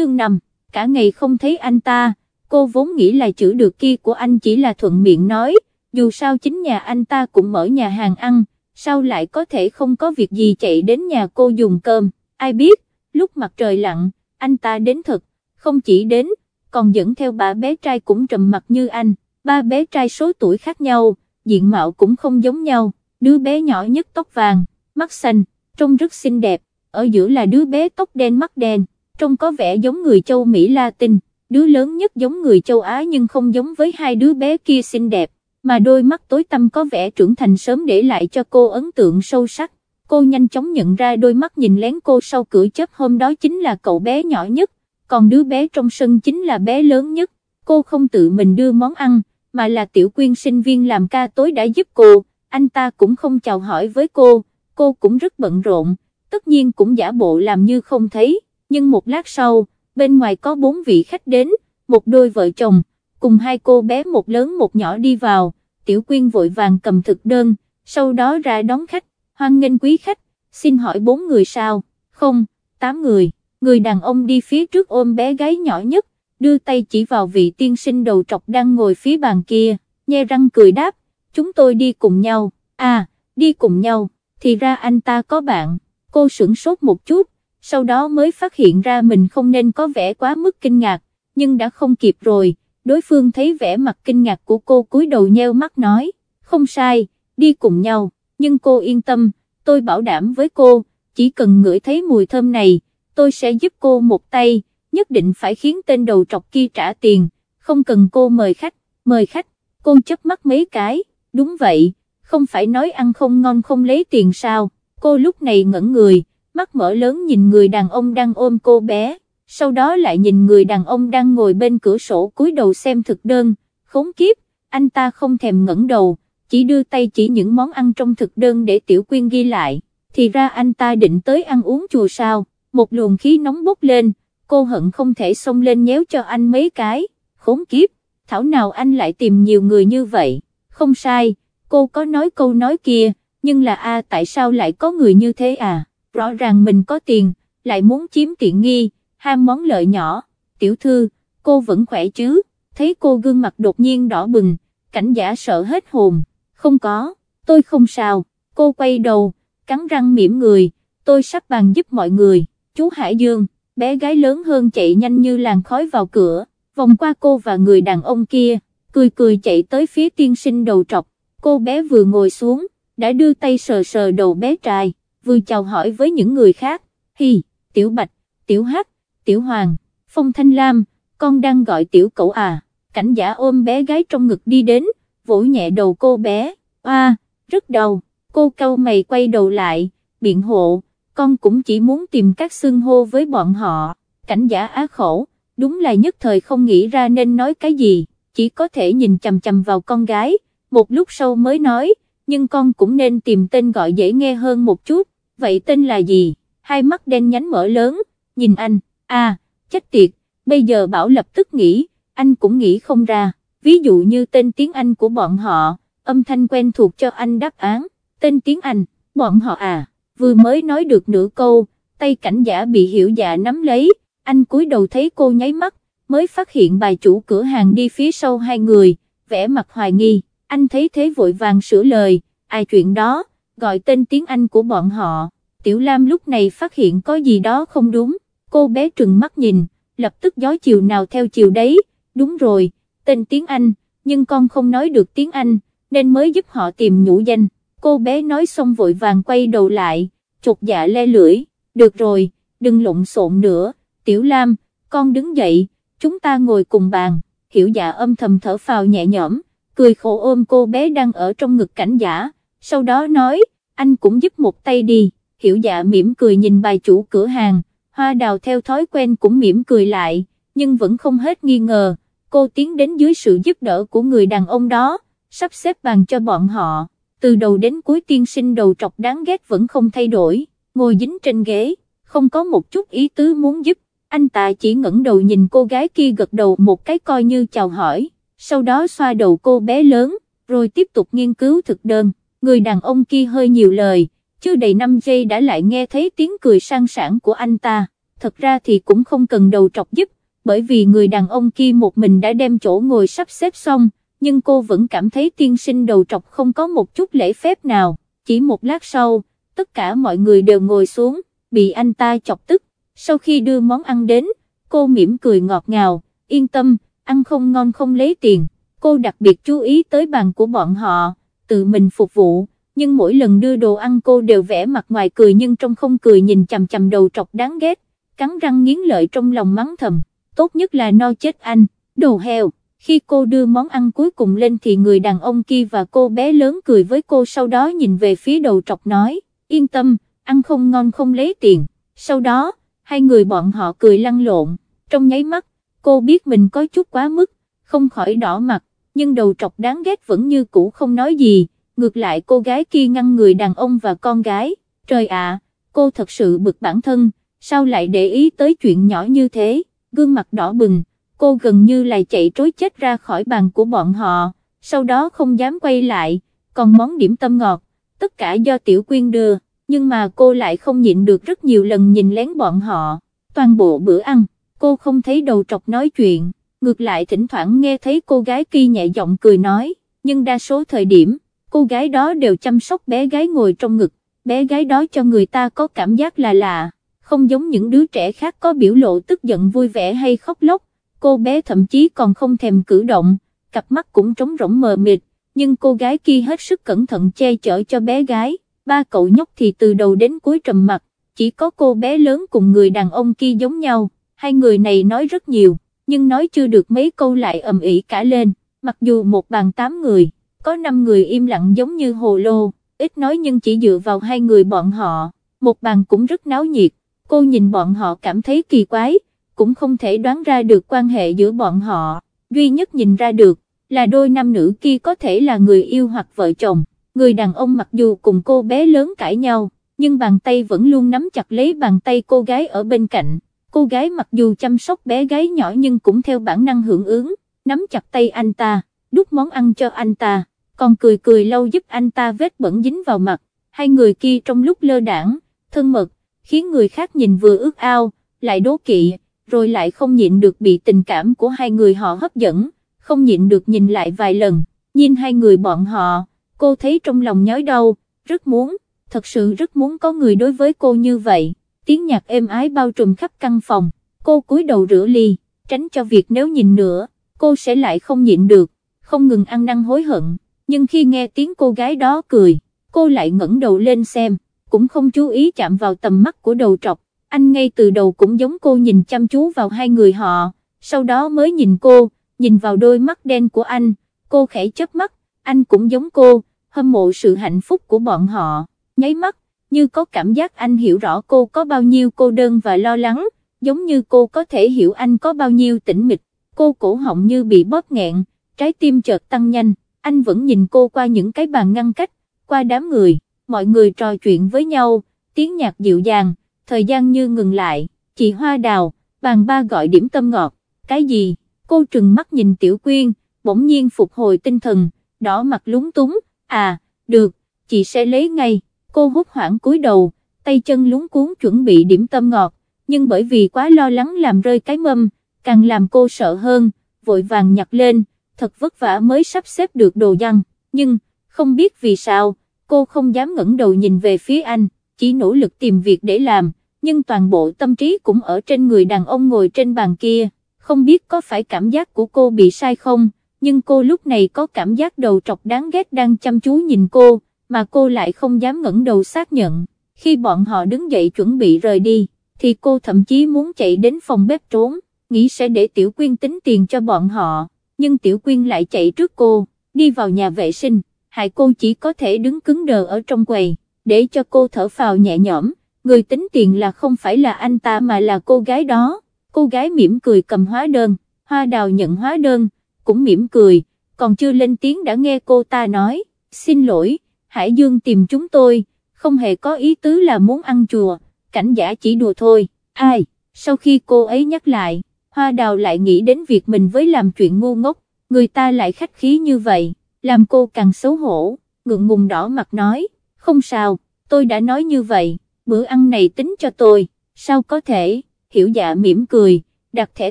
chương 5, cả ngày không thấy anh ta, cô vốn nghĩ là chữ được kia của anh chỉ là thuận miệng nói, dù sao chính nhà anh ta cũng mở nhà hàng ăn, sao lại có thể không có việc gì chạy đến nhà cô dùng cơm, ai biết, lúc mặt trời lặn, anh ta đến thật, không chỉ đến, còn dẫn theo ba bé trai cũng trầm mặt như anh, ba bé trai số tuổi khác nhau, diện mạo cũng không giống nhau, đứa bé nhỏ nhất tóc vàng, mắt xanh, trông rất xinh đẹp, ở giữa là đứa bé tóc đen mắt đen trông có vẻ giống người châu Mỹ Latin, đứa lớn nhất giống người châu Á nhưng không giống với hai đứa bé kia xinh đẹp, mà đôi mắt tối tăm có vẻ trưởng thành sớm để lại cho cô ấn tượng sâu sắc. Cô nhanh chóng nhận ra đôi mắt nhìn lén cô sau cửa chớp hôm đó chính là cậu bé nhỏ nhất, còn đứa bé trong sân chính là bé lớn nhất. Cô không tự mình đưa món ăn, mà là tiểu quyên sinh viên làm ca tối đã giúp cô, anh ta cũng không chào hỏi với cô, cô cũng rất bận rộn, tất nhiên cũng giả bộ làm như không thấy nhưng một lát sau, bên ngoài có bốn vị khách đến, một đôi vợ chồng, cùng hai cô bé một lớn một nhỏ đi vào, Tiểu Quyên vội vàng cầm thực đơn, sau đó ra đón khách, hoan nghênh quý khách, xin hỏi bốn người sao, không, tám người, người đàn ông đi phía trước ôm bé gái nhỏ nhất, đưa tay chỉ vào vị tiên sinh đầu trọc đang ngồi phía bàn kia, nhe răng cười đáp, chúng tôi đi cùng nhau, à, đi cùng nhau, thì ra anh ta có bạn, cô sửng sốt một chút, sau đó mới phát hiện ra mình không nên có vẻ quá mức kinh ngạc, nhưng đã không kịp rồi, đối phương thấy vẻ mặt kinh ngạc của cô cúi đầu nheo mắt nói, không sai, đi cùng nhau, nhưng cô yên tâm, tôi bảo đảm với cô, chỉ cần ngửi thấy mùi thơm này, tôi sẽ giúp cô một tay, nhất định phải khiến tên đầu trọc kia trả tiền, không cần cô mời khách, mời khách, cô chớp mắt mấy cái, đúng vậy, không phải nói ăn không ngon không lấy tiền sao, cô lúc này ngẩn người mắt mở lớn nhìn người đàn ông đang ôm cô bé, sau đó lại nhìn người đàn ông đang ngồi bên cửa sổ cúi đầu xem thực đơn, khốn kiếp, anh ta không thèm ngẩng đầu, chỉ đưa tay chỉ những món ăn trong thực đơn để Tiểu Quyên ghi lại, thì ra anh ta định tới ăn uống chùa sao, một luồng khí nóng bốc lên, cô hận không thể xông lên nhéo cho anh mấy cái, khốn kiếp, thảo nào anh lại tìm nhiều người như vậy, không sai, cô có nói câu nói kia, nhưng là a tại sao lại có người như thế à? rõ ràng mình có tiền, lại muốn chiếm tiện nghi, ham món lợi nhỏ, tiểu thư, cô vẫn khỏe chứ, thấy cô gương mặt đột nhiên đỏ bừng, cảnh giả sợ hết hồn, không có, tôi không sao, cô quay đầu, cắn răng mỉm người, tôi sắp bàn giúp mọi người, chú Hải Dương, bé gái lớn hơn chạy nhanh như làn khói vào cửa, vòng qua cô và người đàn ông kia, cười cười chạy tới phía tiên sinh đầu trọc, cô bé vừa ngồi xuống, đã đưa tay sờ sờ đầu bé trai, vừa chào hỏi với những người khác, hi, tiểu bạch, tiểu hát, tiểu hoàng, phong thanh lam, con đang gọi tiểu cậu à, cảnh giả ôm bé gái trong ngực đi đến, vỗ nhẹ đầu cô bé, a rất đau. cô cau mày quay đầu lại, biện hộ, con cũng chỉ muốn tìm các xương hô với bọn họ, cảnh giả á khổ, đúng là nhất thời không nghĩ ra nên nói cái gì, chỉ có thể nhìn chầm chầm vào con gái, một lúc sau mới nói, nhưng con cũng nên tìm tên gọi dễ nghe hơn một chút, vậy tên là gì, hai mắt đen nhánh mở lớn, nhìn anh, à, chết tiệt, bây giờ bảo lập tức nghĩ, anh cũng nghĩ không ra, ví dụ như tên tiếng Anh của bọn họ, âm thanh quen thuộc cho anh đáp án, tên tiếng Anh, bọn họ à, vừa mới nói được nửa câu, tay cảnh giả bị hiểu dạ nắm lấy, anh cúi đầu thấy cô nháy mắt, mới phát hiện bà chủ cửa hàng đi phía sau hai người, vẻ mặt hoài nghi, anh thấy thế vội vàng sửa lời, ai chuyện đó, gọi tên tiếng Anh của bọn họ, Tiểu Lam lúc này phát hiện có gì đó không đúng, cô bé trừng mắt nhìn, lập tức gió chiều nào theo chiều đấy, đúng rồi, tên tiếng Anh, nhưng con không nói được tiếng Anh, nên mới giúp họ tìm nhũ danh, cô bé nói xong vội vàng quay đầu lại, chột dạ le lưỡi, được rồi, đừng lộn xộn nữa, Tiểu Lam, con đứng dậy, chúng ta ngồi cùng bàn, hiểu dạ âm thầm thở phào nhẹ nhõm, cười khổ ôm cô bé đang ở trong ngực cảnh giả, sau đó nói, anh cũng giúp một tay đi, hiểu dạ mỉm cười nhìn bài chủ cửa hàng, hoa đào theo thói quen cũng mỉm cười lại, nhưng vẫn không hết nghi ngờ, cô tiến đến dưới sự giúp đỡ của người đàn ông đó, sắp xếp bàn cho bọn họ, từ đầu đến cuối tiên sinh đầu trọc đáng ghét vẫn không thay đổi, ngồi dính trên ghế, không có một chút ý tứ muốn giúp, anh ta chỉ ngẩng đầu nhìn cô gái kia gật đầu một cái coi như chào hỏi, sau đó xoa đầu cô bé lớn, rồi tiếp tục nghiên cứu thực đơn người đàn ông kia hơi nhiều lời, chưa đầy 5 giây đã lại nghe thấy tiếng cười sang sảng của anh ta, thật ra thì cũng không cần đầu trọc giúp, bởi vì người đàn ông kia một mình đã đem chỗ ngồi sắp xếp xong, nhưng cô vẫn cảm thấy tiên sinh đầu trọc không có một chút lễ phép nào, chỉ một lát sau, tất cả mọi người đều ngồi xuống, bị anh ta chọc tức, sau khi đưa món ăn đến, cô mỉm cười ngọt ngào, yên tâm, ăn không ngon không lấy tiền, cô đặc biệt chú ý tới bàn của bọn họ tự mình phục vụ, nhưng mỗi lần đưa đồ ăn cô đều vẽ mặt ngoài cười nhưng trong không cười nhìn chằm chằm đầu trọc đáng ghét, cắn răng nghiến lợi trong lòng mắng thầm, tốt nhất là no chết anh, đồ heo. Khi cô đưa món ăn cuối cùng lên thì người đàn ông kia và cô bé lớn cười với cô sau đó nhìn về phía đầu trọc nói, yên tâm, ăn không ngon không lấy tiền. Sau đó, hai người bọn họ cười lăn lộn, trong nháy mắt, cô biết mình có chút quá mức, không khỏi đỏ mặt, nhưng đầu trọc đáng ghét vẫn như cũ không nói gì, ngược lại cô gái kia ngăn người đàn ông và con gái, trời ạ, cô thật sự bực bản thân, sao lại để ý tới chuyện nhỏ như thế, gương mặt đỏ bừng, cô gần như là chạy trối chết ra khỏi bàn của bọn họ, sau đó không dám quay lại, còn món điểm tâm ngọt, tất cả do Tiểu Quyên đưa, nhưng mà cô lại không nhịn được rất nhiều lần nhìn lén bọn họ, toàn bộ bữa ăn, cô không thấy đầu trọc nói chuyện ngược lại thỉnh thoảng nghe thấy cô gái kia nhẹ giọng cười nói, nhưng đa số thời điểm, cô gái đó đều chăm sóc bé gái ngồi trong ngực, bé gái đó cho người ta có cảm giác là lạ, không giống những đứa trẻ khác có biểu lộ tức giận vui vẻ hay khóc lóc, cô bé thậm chí còn không thèm cử động, cặp mắt cũng trống rỗng mờ mịt, nhưng cô gái kia hết sức cẩn thận che chở cho bé gái, ba cậu nhóc thì từ đầu đến cuối trầm mặt, chỉ có cô bé lớn cùng người đàn ông kia giống nhau, hai người này nói rất nhiều nhưng nói chưa được mấy câu lại ầm ĩ cả lên, mặc dù một bàn tám người, có năm người im lặng giống như hồ lô, ít nói nhưng chỉ dựa vào hai người bọn họ, một bàn cũng rất náo nhiệt, cô nhìn bọn họ cảm thấy kỳ quái, cũng không thể đoán ra được quan hệ giữa bọn họ, duy nhất nhìn ra được, là đôi nam nữ kia có thể là người yêu hoặc vợ chồng, người đàn ông mặc dù cùng cô bé lớn cãi nhau, nhưng bàn tay vẫn luôn nắm chặt lấy bàn tay cô gái ở bên cạnh cô gái mặc dù chăm sóc bé gái nhỏ nhưng cũng theo bản năng hưởng ứng, nắm chặt tay anh ta, đút món ăn cho anh ta, còn cười cười lâu giúp anh ta vết bẩn dính vào mặt, hai người kia trong lúc lơ đảng, thân mật, khiến người khác nhìn vừa ước ao, lại đố kỵ, rồi lại không nhịn được bị tình cảm của hai người họ hấp dẫn, không nhịn được nhìn lại vài lần, nhìn hai người bọn họ, cô thấy trong lòng nhói đau, rất muốn, thật sự rất muốn có người đối với cô như vậy tiếng nhạc êm ái bao trùm khắp căn phòng, cô cúi đầu rửa ly, tránh cho việc nếu nhìn nữa, cô sẽ lại không nhịn được, không ngừng ăn năn hối hận, nhưng khi nghe tiếng cô gái đó cười, cô lại ngẩng đầu lên xem, cũng không chú ý chạm vào tầm mắt của đầu trọc, anh ngay từ đầu cũng giống cô nhìn chăm chú vào hai người họ, sau đó mới nhìn cô, nhìn vào đôi mắt đen của anh, cô khẽ chớp mắt, anh cũng giống cô, hâm mộ sự hạnh phúc của bọn họ, nháy mắt, như có cảm giác anh hiểu rõ cô có bao nhiêu cô đơn và lo lắng, giống như cô có thể hiểu anh có bao nhiêu tĩnh mịch, cô cổ họng như bị bóp nghẹn, trái tim chợt tăng nhanh, anh vẫn nhìn cô qua những cái bàn ngăn cách, qua đám người, mọi người trò chuyện với nhau, tiếng nhạc dịu dàng, thời gian như ngừng lại, chị Hoa Đào, bàn ba gọi điểm tâm ngọt, cái gì, cô trừng mắt nhìn Tiểu Quyên, bỗng nhiên phục hồi tinh thần, đỏ mặt lúng túng, à, được, chị sẽ lấy ngay cô hốt hoảng cúi đầu, tay chân lúng cuốn chuẩn bị điểm tâm ngọt, nhưng bởi vì quá lo lắng làm rơi cái mâm, càng làm cô sợ hơn, vội vàng nhặt lên, thật vất vả mới sắp xếp được đồ dăn, nhưng, không biết vì sao, cô không dám ngẩng đầu nhìn về phía anh, chỉ nỗ lực tìm việc để làm, nhưng toàn bộ tâm trí cũng ở trên người đàn ông ngồi trên bàn kia, không biết có phải cảm giác của cô bị sai không, nhưng cô lúc này có cảm giác đầu trọc đáng ghét đang chăm chú nhìn cô, mà cô lại không dám ngẩng đầu xác nhận, khi bọn họ đứng dậy chuẩn bị rời đi, thì cô thậm chí muốn chạy đến phòng bếp trốn, nghĩ sẽ để Tiểu Quyên tính tiền cho bọn họ, nhưng Tiểu Quyên lại chạy trước cô, đi vào nhà vệ sinh, hại cô chỉ có thể đứng cứng đờ ở trong quầy, để cho cô thở phào nhẹ nhõm, người tính tiền là không phải là anh ta mà là cô gái đó, cô gái mỉm cười cầm hóa đơn, hoa đào nhận hóa đơn, cũng mỉm cười, còn chưa lên tiếng đã nghe cô ta nói, xin lỗi Hải Dương tìm chúng tôi, không hề có ý tứ là muốn ăn chùa, cảnh giả chỉ đùa thôi, ai, sau khi cô ấy nhắc lại, hoa đào lại nghĩ đến việc mình với làm chuyện ngu ngốc, người ta lại khách khí như vậy, làm cô càng xấu hổ, ngượng ngùng đỏ mặt nói, không sao, tôi đã nói như vậy, bữa ăn này tính cho tôi, sao có thể, hiểu dạ mỉm cười, đặt thẻ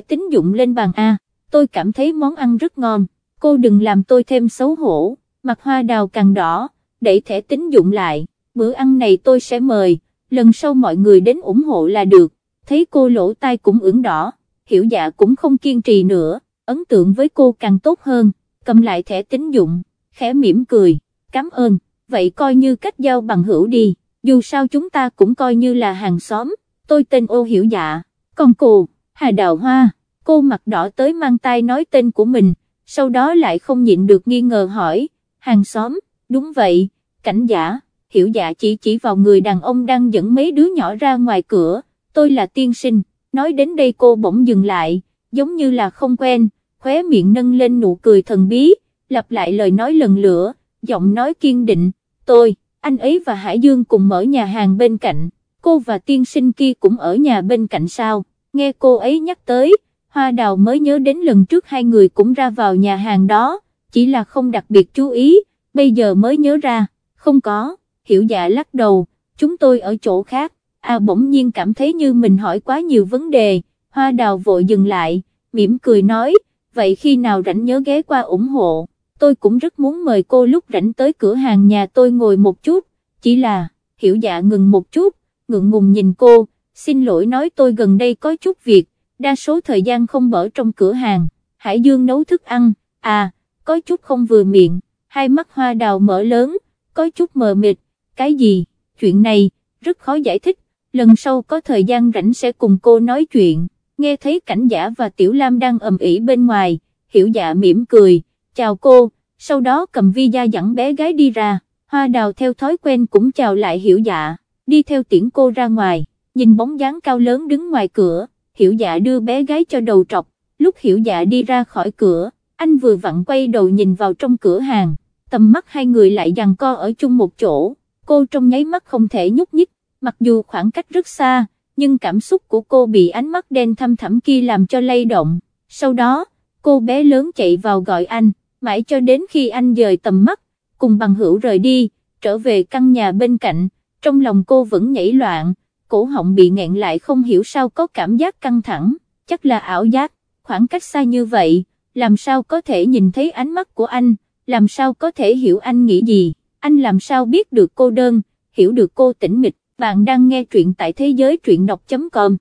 tín dụng lên bàn A, tôi cảm thấy món ăn rất ngon, cô đừng làm tôi thêm xấu hổ, mặt hoa đào càng đỏ, đẩy thẻ tín dụng lại, bữa ăn này tôi sẽ mời, lần sau mọi người đến ủng hộ là được, thấy cô lỗ tai cũng ửng đỏ, hiểu dạ cũng không kiên trì nữa, ấn tượng với cô càng tốt hơn, cầm lại thẻ tín dụng, khẽ mỉm cười, cảm ơn, vậy coi như cách giao bằng hữu đi, dù sao chúng ta cũng coi như là hàng xóm, tôi tên ô hiểu dạ, còn cô, Hà Đào Hoa, cô mặt đỏ tới mang tay nói tên của mình, sau đó lại không nhịn được nghi ngờ hỏi, hàng xóm, Đúng vậy, cảnh giả, hiểu dạ chỉ chỉ vào người đàn ông đang dẫn mấy đứa nhỏ ra ngoài cửa, tôi là tiên sinh, nói đến đây cô bỗng dừng lại, giống như là không quen, khóe miệng nâng lên nụ cười thần bí, lặp lại lời nói lần lnữa, giọng nói kiên định, tôi, anh ấy và Hải Dương cùng mở nhà hàng bên cạnh, cô và tiên sinh kia cũng ở nhà bên cạnh sao, nghe cô ấy nhắc tới, hoa đào mới nhớ đến lần trước hai người cũng ra vào nhà hàng đó, chỉ là không đặc biệt chú ý, bây giờ mới nhớ ra, không có, hiểu dạ lắc đầu, chúng tôi ở chỗ khác, à bỗng nhiên cảm thấy như mình hỏi quá nhiều vấn đề, hoa đào vội dừng lại, mỉm cười nói, vậy khi nào rảnh nhớ ghé qua ủng hộ, tôi cũng rất muốn mời cô lúc rảnh tới cửa hàng nhà tôi ngồi một chút, chỉ là, hiểu dạ ngừng một chút, ngượng ngùng nhìn cô, xin lỗi nói tôi gần đây có chút việc, đa số thời gian không mở trong cửa hàng, Hải Dương nấu thức ăn, à, có chút không vừa miệng hai mắt hoa đào mở lớn, có chút mờ mịt, cái gì, chuyện này, rất khó giải thích, lần sau có thời gian rảnh sẽ cùng cô nói chuyện, nghe thấy cảnh giả và tiểu lam đang ầm ĩ bên ngoài, hiểu dạ mỉm cười, chào cô, sau đó cầm vi da dẫn bé gái đi ra, hoa đào theo thói quen cũng chào lại hiểu dạ, đi theo tiễn cô ra ngoài, nhìn bóng dáng cao lớn đứng ngoài cửa, hiểu dạ đưa bé gái cho đầu trọc, lúc hiểu dạ đi ra khỏi cửa, anh vừa vặn quay đầu nhìn vào trong cửa hàng, tầm mắt hai người lại giằng co ở chung một chỗ, cô trong nháy mắt không thể nhúc nhích, mặc dù khoảng cách rất xa, nhưng cảm xúc của cô bị ánh mắt đen thăm thẳm kia làm cho lay động, sau đó, cô bé lớn chạy vào gọi anh, mãi cho đến khi anh rời tầm mắt, cùng bằng hữu rời đi, trở về căn nhà bên cạnh, trong lòng cô vẫn nhảy loạn, cổ họng bị nghẹn lại không hiểu sao có cảm giác căng thẳng, chắc là ảo giác, khoảng cách xa như vậy làm sao có thể nhìn thấy ánh mắt của anh, làm sao có thể hiểu anh nghĩ gì, anh làm sao biết được cô đơn, hiểu được cô tĩnh mịch, bạn đang nghe truyện tại thế giới truyện đọc.com.